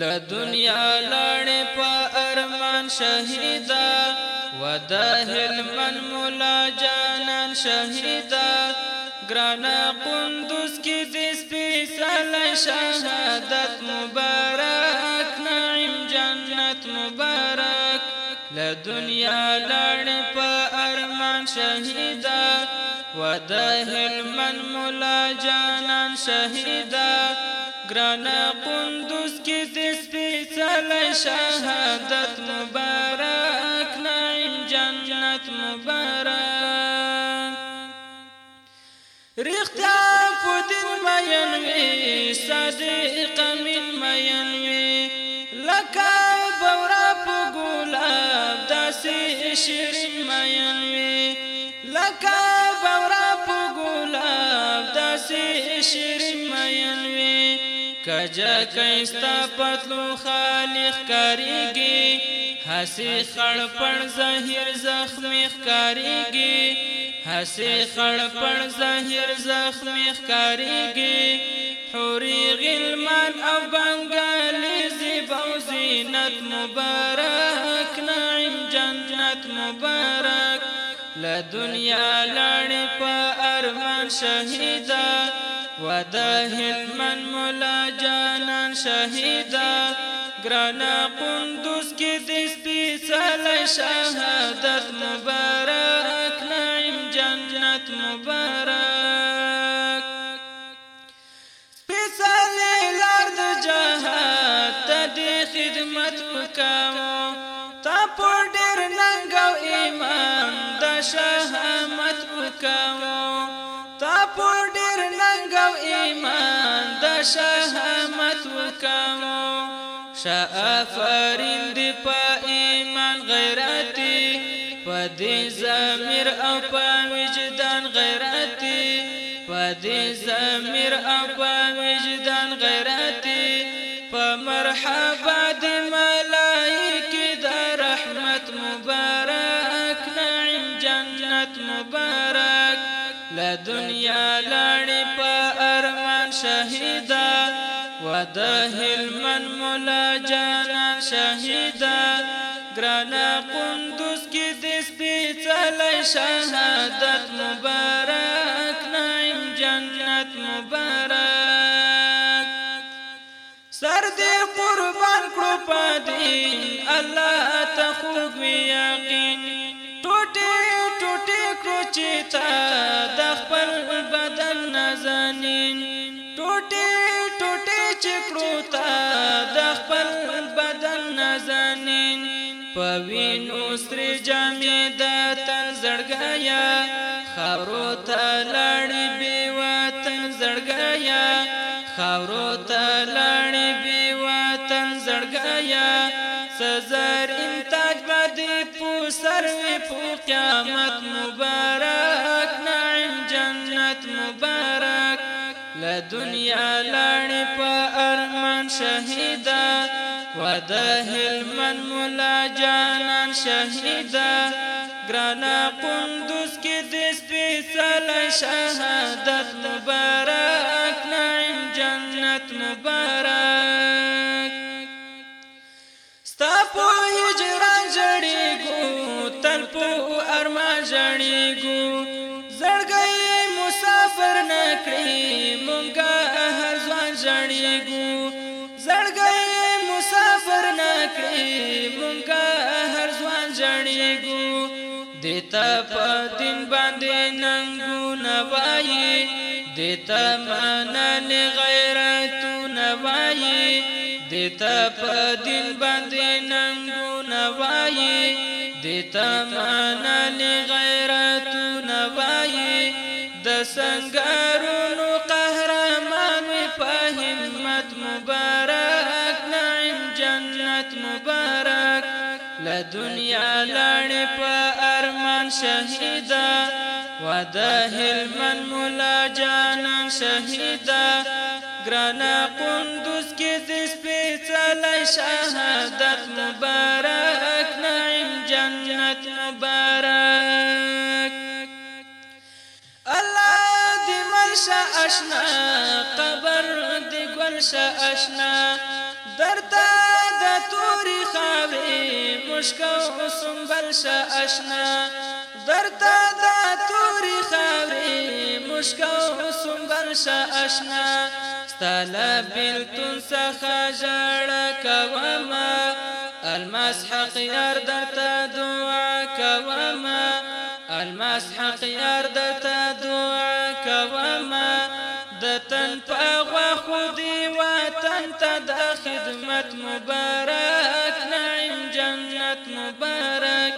له دنیا لاړې په ارمان شهیدا ودا هلمن مولا جانان شهیدا ګرانا قندوز کې دې سپېڅلې شهادت مبارک نعیم جنت مبارک له دنیا لاړې په ارمان شهیدا ودا هلمن مولا جانان شهیدا گرانا قندوز کی دیس پیسل شهادت مبارک نعیم جنت مبارک ریختا پودین مینوی صدیقا من مینوی لکا بورا پو گلاب داسی شیرین مینوی لکا بورا پو گلاب داسی شیرین کجا کایستا پتلو خالق کاریږي حسی خړ پړ ظاهر زخمی کاریږي حسی خړ پړ ظاهر زخمی کاریږي حوري غلمان او بنگالی زیباو زینت مبارک نعیم جنت مبارک له دنیا لاړې په ارمان شهیدا و د هلمن مولا جانان شهیدا ګرانا قندوز کې دې سپېڅلی شهادت مبارک نعیم جنت مبارک سپېڅلی لار د جهاد ته دې خدمت وکاو تا په ډېر ننګ او ایمان د شهامت وکاو ایمان د شهامت شا شافرین دی پا ایمان غیرتی پا دی زمیر او پا وجدان غیرتی پا دی زمیر او پا وجدان غیرتی پا مرحبا د ملائکه دا رحمت مبارک نعیم جنت مبارک لا لدنیا لا د هلمن مولا جانا شهیدا ګرانا قندوز کې د سپېڅلې شهادت مبارک نایم جنت مبارک سر دې قربان کړو پدې الله ته خوږ یقین ټوټه ټوټه کړو چې تا د خپل بدن نازنین ټوټه ټوټه چکړو تا د خپل بدن نزنین پوینو سر جامې د تن زړګایا خاورو ته لړې بي وطن زړګایا خاورو ته لړې بي وطن زړګایا سزار انتاج باندې پوسر وی پو قیامت مبارک د دنیا لړې په ارمان شهیدا و د هلمن مولا جانان شهیدا ګرانا قندوز کې د سپېڅلې شهادت مبارک نعیم جنت مبارک ستا په هجران جړېږو تل په ارمان جړېږو شګو زړګي مسافر نه کړي مونږه هر ځوان جړېګو دیتا په دین باندې ننګو نه وایي دیتا منن غیرتو نه وایي دیتا په دین باندې ننګو نه وایي دیتا منن غیرت جنت مبارک له دنیا لاړې په ارمان شهیدا و د هلمن مولا جانان شهیدا ګرانا قندوز کې دې سپېڅلی شهادت مبارک نعیم جنت مبارک الله دې ملشه اشنا قبر دې ګلشه اشنا درته توري خاوري مشکو سنبل برشا اشنا درتا دا توري خاوري مشکو سنبل شا اشنا ستالا بلتون څخه ژړه كواما الماس حق یار درته دعا کومه الماس حق یار درته دعا کومه د وطن ته د خدمت مبارک نعیم جنت مبارک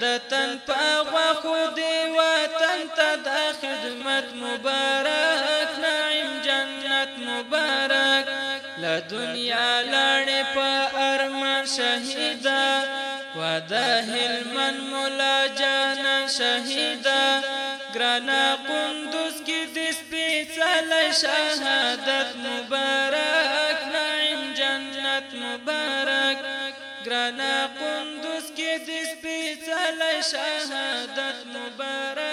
د تن پاغه خو دی وطن ته د خدمت مبارک نعیم جنت مبارک له دنیا لاړې په ارمان شهیدا و د هلمن مولا جانا شهیدا ګرانا قندو شهادت مبارک نعیم جنت مبارک گرانا قندوز کې د سپېڅلې شهادت مبارک